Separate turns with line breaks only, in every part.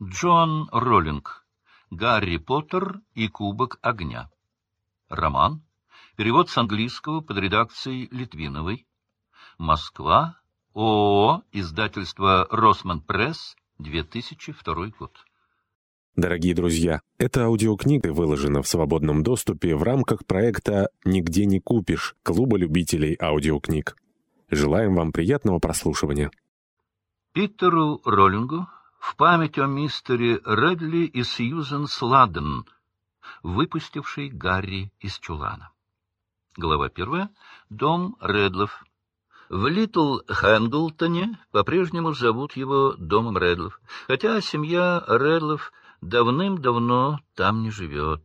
Джоан Роллинг. Гарри Поттер и Кубок огня. Роман. Перевод с английского под редакцией Литвиновой. Москва. ООО. Издательство «Росман Пресс». 2002 год.
Дорогие друзья, эта аудиокнига выложена в свободном доступе в рамках проекта «Нигде не купишь» Клуба любителей аудиокниг. Желаем вам приятного прослушивания.
Питеру Роллингу в память о мистере Редли и Сьюзен Сладен, выпустившей Гарри из чулана. Глава первая. Дом Редлов. В Литл Хэнглтоне по-прежнему зовут его домом Редлов, хотя семья Редлов давным-давно там не живет.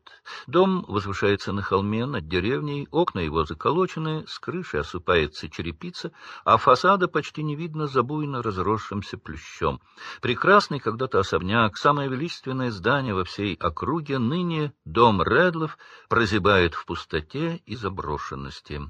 Дом возвышается на холме над деревней, окна его заколочены, с крыши осыпается черепица, а фасада почти не видно за буйно разросшимся плющом. Прекрасный когда-то особняк, самое величественное здание во всей округе, ныне дом Редлов прозябает в пустоте и заброшенности.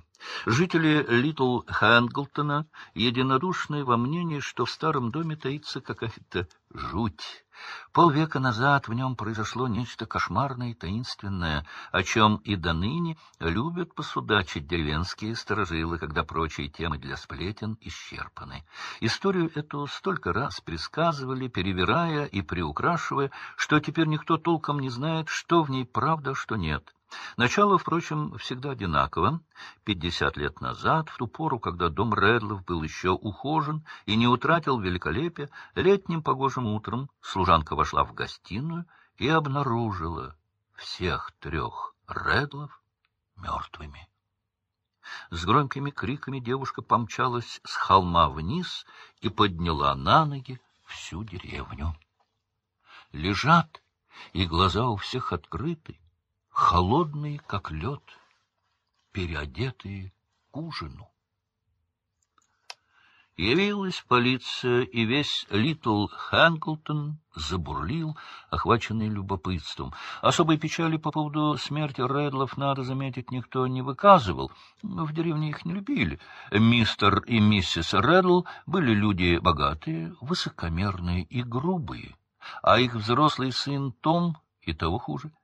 Жители Литл Хэнглтона единодушны во мнении, что в старом доме таится какая-то жуть. Полвека назад в нем произошло нечто кошмарное и таинственное, о чем и до ныне любят посудачить деревенские сторожилы, когда прочие темы для сплетен исчерпаны. Историю эту столько раз предсказывали, перевирая и приукрашивая, что теперь никто толком не знает, что в ней правда, что нет. Начало, впрочем, всегда одинаково. Пятьдесят лет назад, в ту пору, когда дом Редлов был еще ухожен и не утратил великолепия, летним погожим утром служанка вошла в гостиную и обнаружила всех трех Редлов мертвыми. С громкими криками девушка помчалась с холма вниз и подняла на ноги всю деревню. Лежат, и глаза у всех открыты, холодные, как лед, переодетые к ужину. Явилась полиция, и весь Литл Хэнклтон забурлил, охваченный любопытством. Особой печали по поводу смерти Редлов, надо заметить, никто не выказывал. В деревне их не любили. Мистер и миссис Редл были люди богатые, высокомерные и грубые, а их взрослый сын Том и того хуже —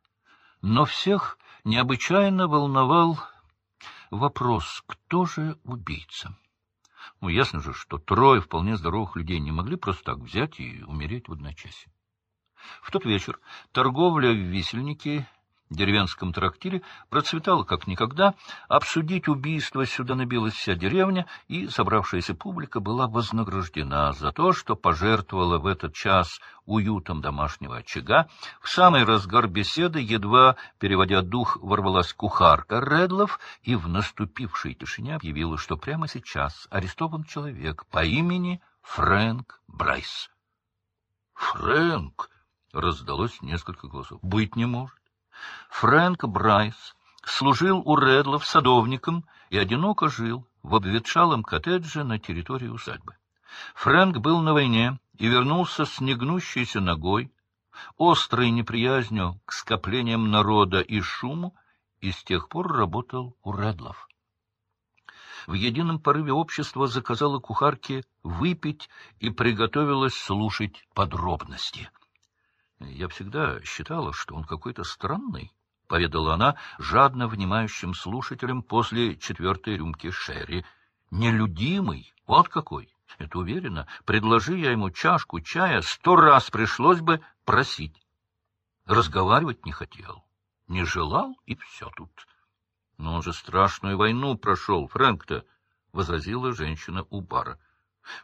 но всех необычайно волновал вопрос, кто же убийца. Ну, ясно же, что трое вполне здоровых людей не могли просто так взять и умереть в одночасье. В тот вечер торговля в висельнике деревенском трактире процветала как никогда, обсудить убийство сюда набилась вся деревня, и собравшаяся публика была вознаграждена за то, что пожертвовала в этот час уютом домашнего очага. В самый разгар беседы, едва переводя дух, ворвалась кухарка Редлов и в наступившей тишине объявила, что прямо сейчас арестован человек по имени Фрэнк Брайс. «Фрэнк!» — раздалось несколько голосов. «Быть не может. Фрэнк Брайс служил у Редлов садовником и одиноко жил в обветшалом коттедже на территории усадьбы. Фрэнк был на войне и вернулся с негнущейся ногой, острой неприязнью к скоплениям народа и шуму, и с тех пор работал у Редлов. В едином порыве общества заказала кухарке выпить и приготовилась слушать подробности. Я всегда считала, что он какой-то странный, — поведала она жадно внимающим слушателям после четвертой рюмки Шерри. Нелюдимый, вот какой. Это уверенно. Предложи я ему чашку чая, сто раз пришлось бы просить. Разговаривать не хотел, не желал, и все тут. Но он же страшную войну прошел, Фрэнк-то, — возразила женщина у бара.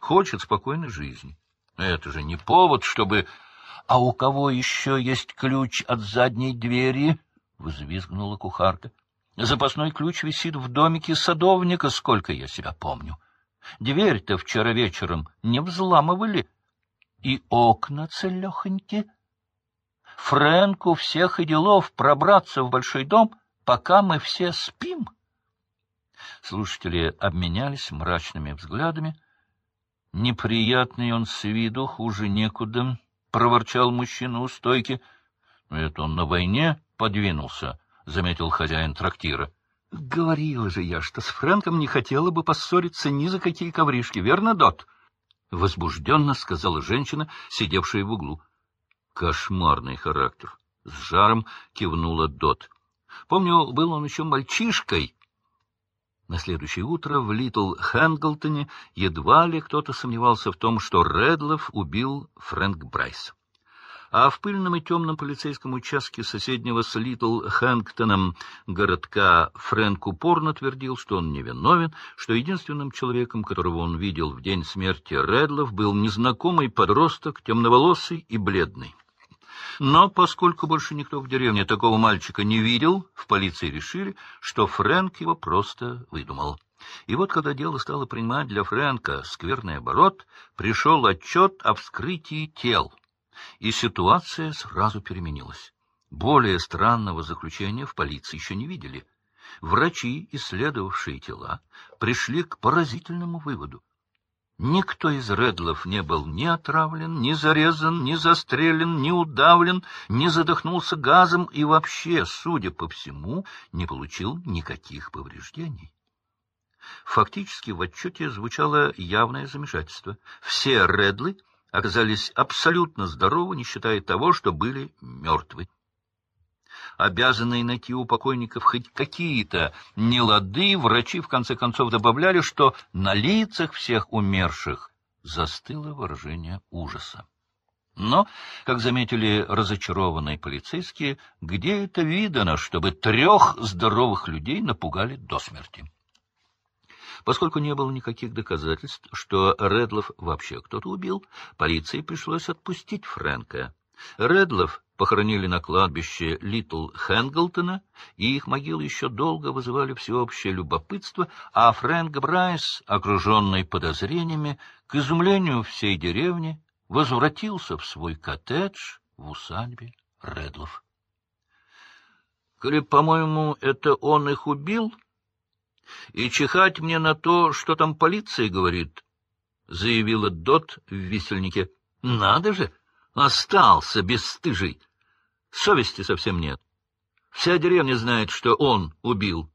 Хочет спокойной жизни. Это же не повод, чтобы — А у кого еще есть ключ от задней двери? — взвизгнула кухарка. — Запасной ключ висит в домике садовника, сколько я себя помню. Дверь-то вчера вечером не взламывали. И окна целехоньки. Фрэнку всех и делов пробраться в большой дом, пока мы все спим. Слушатели обменялись мрачными взглядами. Неприятный он с виду, хуже некуда проворчал мужчина у стойки. — Это он на войне подвинулся, — заметил хозяин трактира. — Говорила же я, что с Фрэнком не хотела бы поссориться ни за какие ковришки, верно, Дот? — возбужденно сказала женщина, сидевшая в углу. — Кошмарный характер. С жаром кивнула Дот. Помню, был он еще мальчишкой. На следующее утро в Литл Хэнглтоне едва ли кто-то сомневался в том, что Реддлов убил Фрэнк Брайс а в пыльном и темном полицейском участке соседнего с Литл Хэнглтоном городка Фрэнк упорно твердил, что он невиновен, что единственным человеком, которого он видел в день смерти Реддлов, был незнакомый подросток, темноволосый и бледный. Но поскольку больше никто в деревне такого мальчика не видел, в полиции решили, что Фрэнк его просто выдумал. И вот, когда дело стало принимать для Фрэнка скверный оборот, пришел отчет о вскрытии тел — и ситуация сразу переменилась. Более странного заключения в полиции еще не видели. Врачи, исследовавшие тела, пришли к поразительному выводу. Никто из Редлов не был ни отравлен, ни зарезан, ни застрелен, ни удавлен, ни задохнулся газом и вообще, судя по всему, не получил никаких повреждений. Фактически в отчете звучало явное замешательство. Все Редлы оказались абсолютно здоровы, не считая того, что были мертвы. Обязанные найти у покойников хоть какие-то нелады, врачи в конце концов добавляли, что на лицах всех умерших застыло выражение ужаса. Но, как заметили разочарованные полицейские, где это видано, чтобы трех здоровых людей напугали до смерти? Поскольку не было никаких доказательств, что Редлов вообще кто-то убил, полиции пришлось отпустить Фрэнка. Редлов похоронили на кладбище Литл Хэнглтона, и их могилы еще долго вызывали всеобщее любопытство, а Фрэнк Брайс, окруженный подозрениями, к изумлению всей деревни, возвратился в свой коттедж в усадьбе Редлов. — Коли, по-моему, это он их убил, и чихать мне на то, что там полиция говорит, — заявила Дот в висельнике. — Надо же! Остался бесстыжий. Совести совсем нет. Вся деревня знает, что он убил.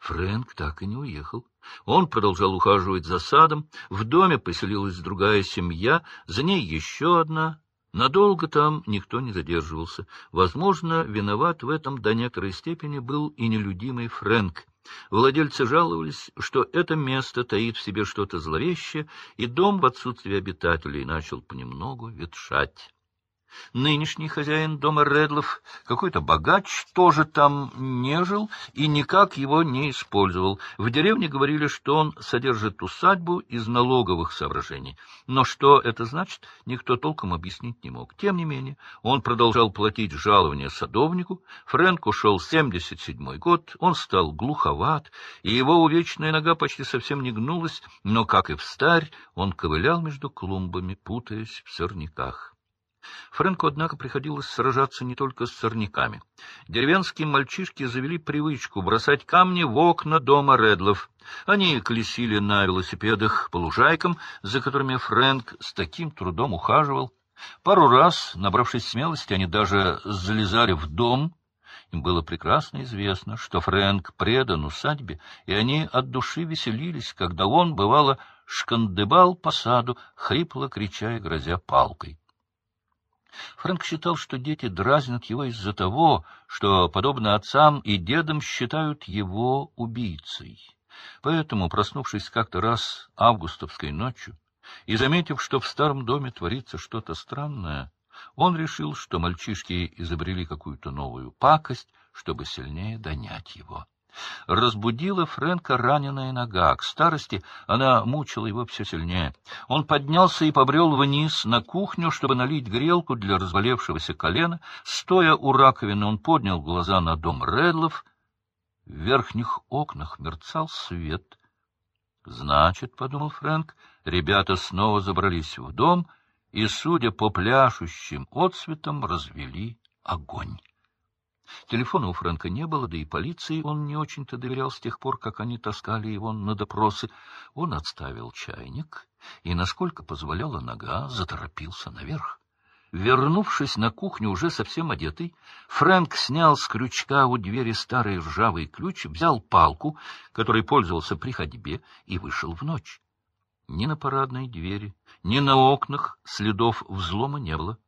Фрэнк так и не уехал. Он продолжал ухаживать за садом. В доме поселилась другая семья, за ней еще одна. Надолго там никто не задерживался. Возможно, виноват в этом до некоторой степени был и нелюдимый Фрэнк. Владельцы жаловались, что это место таит в себе что-то зловещее, и дом в отсутствие обитателей начал понемногу ветшать. Нынешний хозяин дома Редлов, какой-то богач, тоже там не жил и никак его не использовал. В деревне говорили, что он содержит усадьбу из налоговых соображений. Но что это значит, никто толком объяснить не мог. Тем не менее, он продолжал платить жалование садовнику. Фрэнк ушел 77-й год, он стал глуховат, и его увечная нога почти совсем не гнулась, но, как и в старь, он ковылял между клумбами, путаясь в сорняках. Фрэнку, однако, приходилось сражаться не только с сорняками. Деревенские мальчишки завели привычку бросать камни в окна дома Редлов. Они колесили на велосипедах по лужайкам, за которыми Фрэнк с таким трудом ухаживал. Пару раз, набравшись смелости, они даже залезали в дом. Им было прекрасно известно, что Фрэнк предан усадьбе, и они от души веселились, когда он, бывало, шкандыбал по саду, хрипло крича и грозя палкой. Фрэнк считал, что дети дразнят его из-за того, что, подобно отцам и дедам, считают его убийцей. Поэтому, проснувшись как-то раз августовской ночью и заметив, что в старом доме творится что-то странное, он решил, что мальчишки изобрели какую-то новую пакость, чтобы сильнее донять его. Разбудила Фрэнка раненая нога. К старости она мучила его все сильнее. Он поднялся и побрел вниз на кухню, чтобы налить грелку для разболевшегося колена. Стоя у раковины, он поднял глаза на дом Редлов. В верхних окнах мерцал свет. «Значит, — подумал Фрэнк, — ребята снова забрались в дом и, судя по пляшущим отцветам, развели огонь». Телефона у Фрэнка не было, да и полиции он не очень-то доверял с тех пор, как они таскали его на допросы. Он отставил чайник и, насколько позволяла нога, заторопился наверх. Вернувшись на кухню, уже совсем одетый, Фрэнк снял с крючка у двери старый ржавый ключ, взял палку, которой пользовался при ходьбе, и вышел в ночь. Ни на парадной двери, ни на окнах следов взлома не было.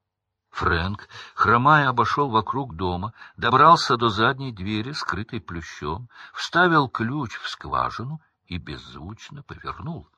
Фрэнк, хромая, обошел вокруг дома, добрался до задней двери, скрытой плющом, вставил ключ в скважину и беззвучно повернул.